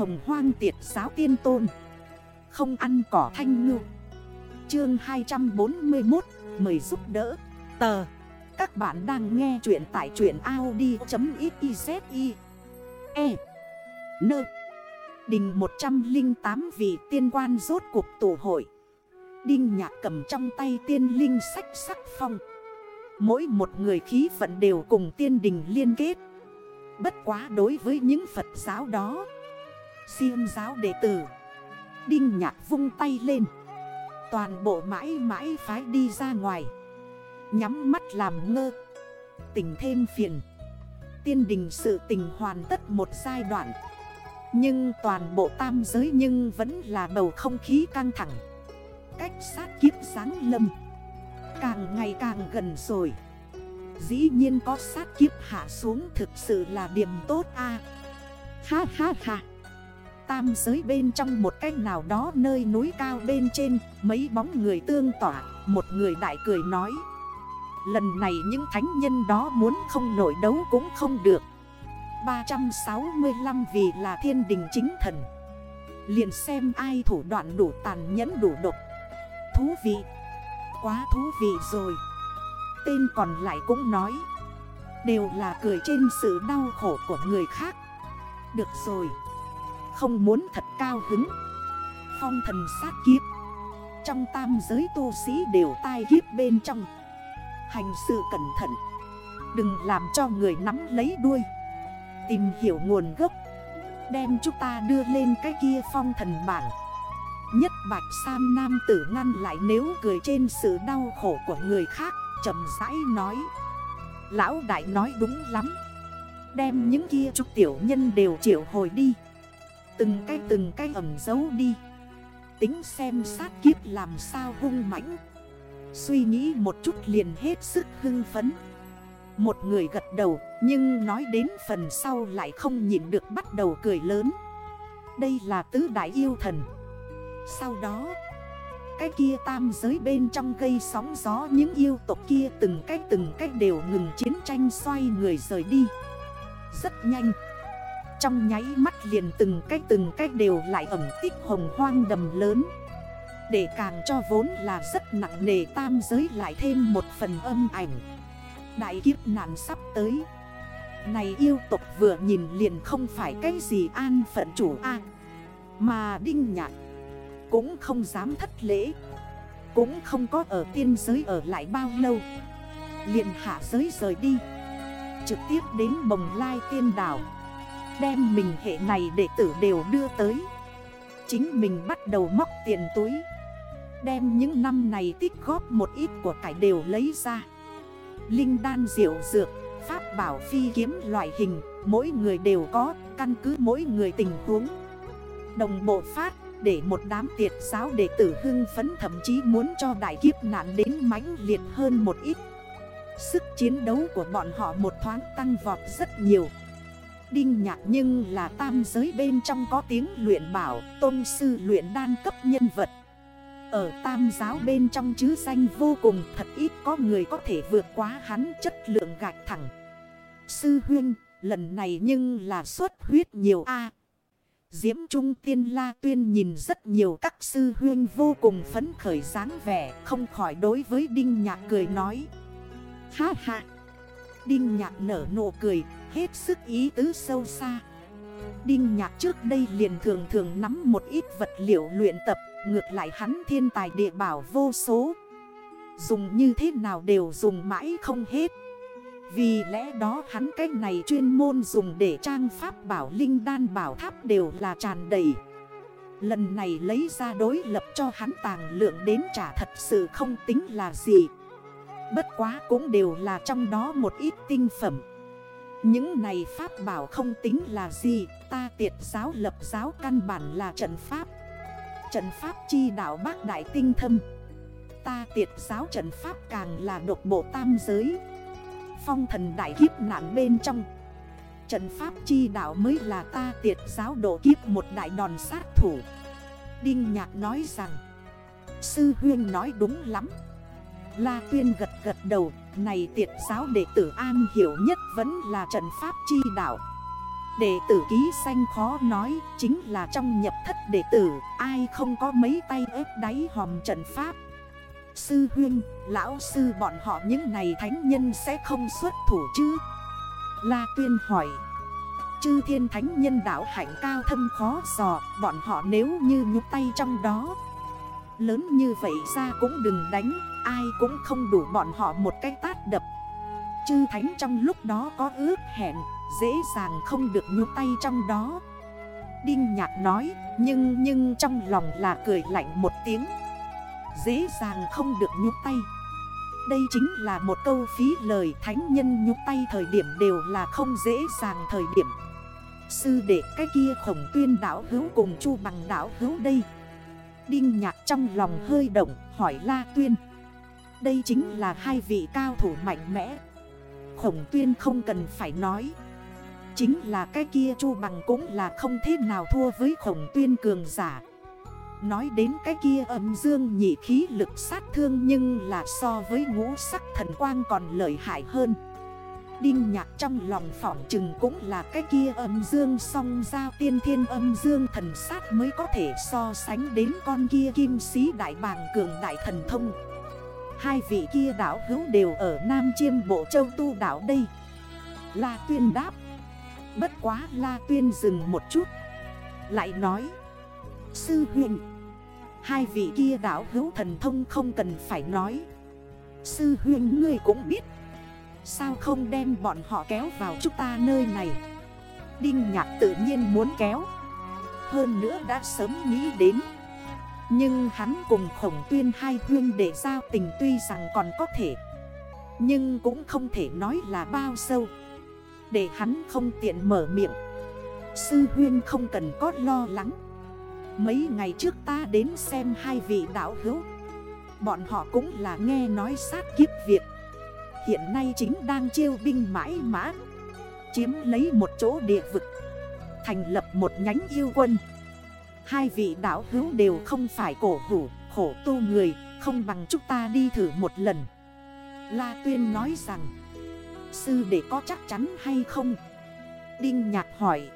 hồng hoang tiệt giáo tiên tôn. Không ăn cỏ thanh ngư. Chương 241 Mời giúp đỡ. Tờ. Các bạn đang nghe chuyện tại truyện Audi.xyz E. Nơ Đình 108 vị tiên quan rốt cuộc tổ hội. Đinh nhạc cầm trong tay tiên linh sách sắc phong. Mỗi một người khí vận đều cùng tiên đình liên kết. Bất quá đối với những Phật giáo đó Siêng giáo đệ tử. Đinh nhạc vung tay lên. Toàn bộ mãi mãi phái đi ra ngoài. Nhắm mắt làm ngơ. Tình thêm phiền. Tiên đình sự tình hoàn tất một giai đoạn. Nhưng toàn bộ tam giới nhưng vẫn là bầu không khí căng thẳng. Cách sát kiếp sáng lâm. Càng ngày càng gần rồi. Dĩ nhiên có sát kiếp hạ xuống thực sự là điểm tốt a. Ha ha ha. Tam giới bên trong một cách nào đó nơi núi cao bên trên, Mấy bóng người tương tỏa, Một người đại cười nói. Lần này những thánh nhân đó muốn không nổi đấu cũng không được. 365 vì là thiên đình chính thần. Liền xem ai thủ đoạn đủ tàn nhẫn đủ độc. Thú vị. Quá thú vị rồi. Tên còn lại cũng nói. Đều là cười trên sự đau khổ của người khác. Được rồi. Không muốn thật cao hứng. Phong thần sát kiếp. Trong tam giới tu sĩ đều tai kiếp bên trong. Hành sự cẩn thận. Đừng làm cho người nắm lấy đuôi. Tìm hiểu nguồn gốc. Đem chúng ta đưa lên cái kia phong thần bảng. Nhất bạch san nam tử ngăn lại nếu cười trên sự đau khổ của người khác, chậm rãi nói. Lão đại nói đúng lắm. Đem những kia trúc tiểu nhân đều triệu hồi đi. Từng cái từng cái ẩm giấu đi. Tính xem sát kiếp làm sao hung mãnh. Suy nghĩ một chút liền hết sức hưng phấn. Một người gật đầu, Nhưng nói đến phần sau lại không nhìn được bắt đầu cười lớn. Đây là tứ đại yêu thần. Sau đó, cái kia tam giới bên trong gây sóng gió những yêu tộc kia từng cách từng cách đều ngừng chiến tranh xoay người rời đi. Rất nhanh trong nháy mắt liền từng cách từng cách đều lại ẩm tích hồng hoang đầm lớn. Để càng cho vốn là rất nặng nề tam giới lại thêm một phần âm ảnh. Đại kiếp nạn sắp tới. Này yêu tộc vừa nhìn liền không phải cái gì an phận chủ a. Mà đinh nhạc cũng không dám thất lễ. Cũng không có ở tiên giới ở lại bao lâu. Liền hạ giới rời đi. Trực tiếp đến bồng lai tiên đảo. Đem mình hệ này đệ tử đều đưa tới. Chính mình bắt đầu móc tiền túi. Đem những năm này tích góp một ít của cải đều lấy ra. Linh đan diệu dược, pháp bảo phi kiếm loại hình Mỗi người đều có, căn cứ mỗi người tình huống. Đồng bộ phát để một đám tiệt giáo đệ tử hưng phấn thậm chí muốn cho đại kiếp nạn đến mãnh liệt hơn một ít. Sức chiến đấu của bọn họ một thoáng tăng vọt rất nhiều. Đinh nhạc nhưng là tam giới bên trong có tiếng luyện bảo, Tôn sư luyện đan cấp nhân vật. Ở tam giáo bên trong chứ danh vô cùng, thật ít có người có thể vượt quá hắn chất lượng gạch thẳng. Sư huyên, lần này nhưng là xuất huyết nhiều A. Diễm Trung Tiên La Tuyên nhìn rất nhiều các sư huyên vô cùng phấn khởi dáng vẻ, Không khỏi đối với Đinh Nhạc cười nói. Ha ha! Đinh Nhạc nở nụ cười Hết sức ý tứ sâu xa. Đinh Nhạc trước đây liền thường thường nắm một ít vật liệu luyện tập, Ngược lại hắn thiên tài địa bảo vô số. Dùng như thế nào đều dùng mãi không hết. Vì lẽ đó hắn cái này chuyên môn dùng để trang pháp bảo linh đan bảo tháp đều là tràn đầy. Lần này lấy ra đối lập cho hắn tàng lượng đến trả thật sự không tính là gì. Bất quá cũng đều là trong đó một ít tinh phẩm. Những này pháp bảo không tính là gì, Ta tiệt giáo lập giáo căn bản là trận pháp. Trận pháp chi đạo bác đại tinh thâm. Ta tiệt giáo trận pháp càng là độc bộ tam giới. Phong thần đại kiếp nạn bên trong. Trận pháp chi đạo mới là ta tiệt giáo độ kiếp một đại đòn sát thủ. Đinh Nhạc nói rằng, Sư Huyên nói đúng lắm. La Tuyên gật gật đầu. Này tiệt giáo đệ tử an hiểu nhất vẫn là trận pháp chi đạo. Đệ tử ký xanh khó nói Chính là trong nhập thất đệ tử Ai không có mấy tay ép đáy hòm trận pháp. Sư huyên, lão sư bọn họ những này thánh nhân sẽ không xuất thủ chứ? La tuyên hỏi. Chư thiên thánh nhân đảo hạnh cao thâm khó dò Bọn họ nếu như nhúc tay trong đó Lớn như vậy ra cũng đừng đánh, Ai cũng không đủ bọn họ một cái tát đập. Chư thánh trong lúc đó có ước hẹn, Dễ dàng không được nhúc tay trong đó. Đinh nhạc nói, Nhưng nhưng trong lòng là cười lạnh một tiếng. Dễ dàng không được nhúc tay. Đây chính là một câu phí lời thánh nhân nhúc tay thời điểm đều là không dễ dàng thời điểm. Sư đệ cái kia khổng tuyên đảo hữu cùng chu bằng đảo hữu đây. Đinh nhạc trong lòng hơi động, hỏi La Tuyên. Đây chính là hai vị cao thủ mạnh mẽ. Khổng tuyên không cần phải nói. Chính là cái kia chu bằng cũng là không thế nào thua với khổng tuyên cường giả. Nói đến cái kia âm dương nhị khí lực sát thương nhưng là so với ngũ sắc thần quang còn lợi hại hơn. Đinh nhạc trong lòng phỏng chừng cũng là cái kia âm dương song giao tiên thiên âm dương thần sát mới có thể so sánh đến con kia kim sĩ đại bàng cường đại thần thông. Hai vị kia đảo hữu đều ở Nam Chiêm Bộ Châu Tu đảo đây. La Tuyên đáp. Bất quá La Tuyên dừng một chút. Lại nói. Sư huyện Hai vị kia đảo hữu thần thông không cần phải nói. Sư huyên ngươi cũng biết. Sao không đem bọn họ kéo vào chúng ta nơi này? Đinh nhạc tự nhiên muốn kéo. Hơn nữa đã sớm nghĩ đến. Nhưng hắn cùng khổng tuyên hai huyên để giao tình tuy rằng còn có thể. Nhưng cũng không thể nói là bao sâu. Để hắn không tiện mở miệng. Sư huyên không cần có lo lắng. Mấy ngày trước ta đến xem hai vị đạo hữu. Bọn họ cũng là nghe nói sát kiếp việc Hiện nay chính đang chiêu binh mãi mã. Chiếm lấy một chỗ địa vực. Thành lập một nhánh yêu quân. Hai vị đảo hữu đều không phải cổ hủ, khổ tu người, Không bằng chúng ta đi thử một lần. La Tuyên nói rằng, Sư để có chắc chắn hay không? Đinh Nhạc hỏi.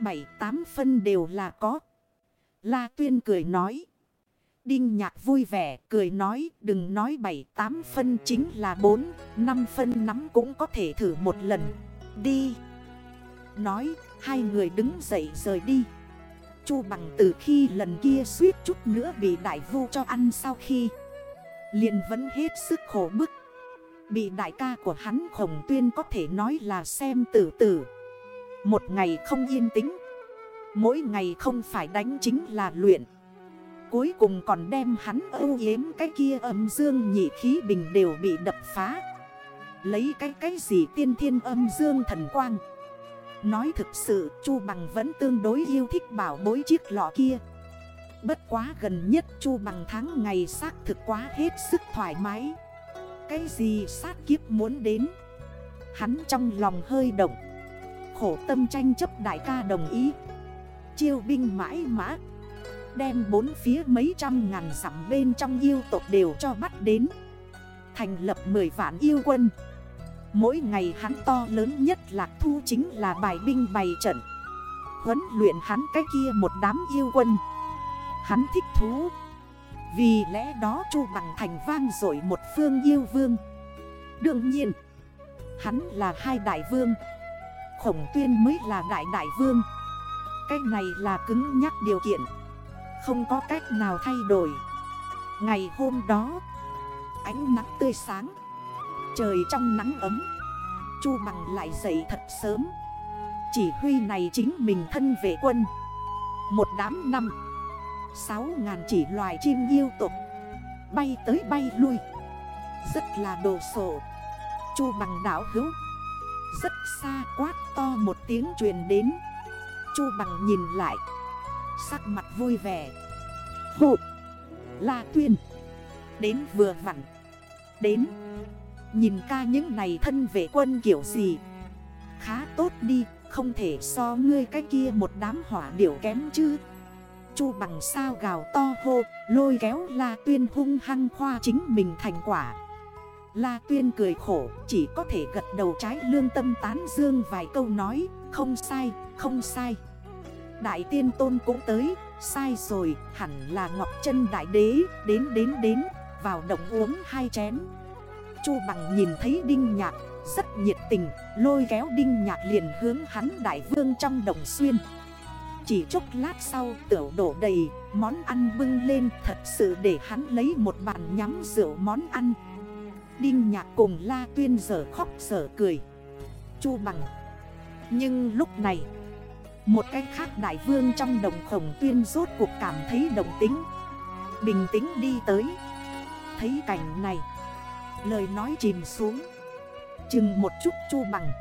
Bảy, tám phân đều là có. La Tuyên cười nói Đinh nhạc vui vẻ cười nói đừng nói 7-8 phân chính là 4, 5 phân nắm cũng có thể thử một lần. Đi. Nói hai người đứng dậy rời đi. Chu bằng từ khi lần kia suýt chút nữa bị đại vu cho ăn sau khi. liền vẫn hết sức khổ bức. Bị đại ca của hắn khổng tuyên có thể nói là xem tử tử. Một ngày không yên tĩnh. Mỗi ngày không phải đánh chính là luyện. Cuối cùng còn đem hắn ưu yếm cái kia âm dương nhị khí bình đều bị đập phá. Lấy cái cái gì tiên thiên âm dương thần quang? Nói thực sự, Chu Bằng vẫn tương đối yêu thích bảo bối chiếc lọ kia. Bất quá gần nhất Chu Bằng tháng ngày xác thực quá hết sức thoải mái. Cái gì sát kiếp muốn đến? Hắn trong lòng hơi động. Khổ tâm tranh chấp đại ca đồng ý. Chiêu binh mãi mã. Đem bốn phía mấy trăm ngàn dặm bên trong yêu tộc đều cho bắt đến. Thành lập 10 vạn yêu quân. Mỗi ngày hắn to lớn nhất lạc thu chính là bài binh bày trận. Huấn luyện hắn cái kia một đám yêu quân. Hắn thích thú. Vì lẽ đó chu bằng thành vang rồi một phương yêu vương. Đương nhiên, Hắn là hai đại vương. Khổng tuyên mới là đại đại vương. Cái này là cứng nhắc điều kiện không có cách nào thay đổi. Ngày hôm đó, Ánh nắng tươi sáng. Trời trong nắng ấm. Chu bằng lại dậy thật sớm. Chỉ huy này chính mình thân vệ quân. Một đám năm, Sáu ngàn chỉ loài chim yêu tục Bay tới bay lui. Rất là đồ sộ. Chu bằng đảo hữu. Rất xa quát to một tiếng truyền đến. Chu bằng nhìn lại. Sắc mặt vui vẻ. Hộ La Tuyên. Đến vừa vặn. Đến. Nhìn ca những này thân vệ quân kiểu gì? Khá tốt đi Không thể so ngươi cái kia một đám hỏa điểu kém chứ. Chu bằng sao gào to hô Lôi kéo La Tuyên hung hăng khoa chính mình thành quả. La Tuyên cười khổ Chỉ có thể gật đầu trái lương tâm tán dương vài câu nói Không sai, không sai. Đại tiên tôn cũng tới Sai rồi, hẳn là Ngọc chân Đại Đế Đến đến đến, vào động uống hai chén. Chu bằng nhìn thấy Đinh Nhạc Rất nhiệt tình, lôi kéo Đinh Nhạc liền hướng hắn Đại Vương trong đồng xuyên. Chỉ chốc lát sau tiểu đổ đầy Món ăn bưng lên thật sự để hắn lấy một bàn nhắm rượu món ăn. Đinh nhạc cùng la tuyên giờ khóc giờ cười. Chu bằng Nhưng lúc này một cách khác đại vương trong đồng khổng tuyên rốt cuộc cảm thấy đồng tính. Bình tĩnh đi tới. Thấy cảnh này. Lời nói chìm xuống. Chừng một chút chu bằng.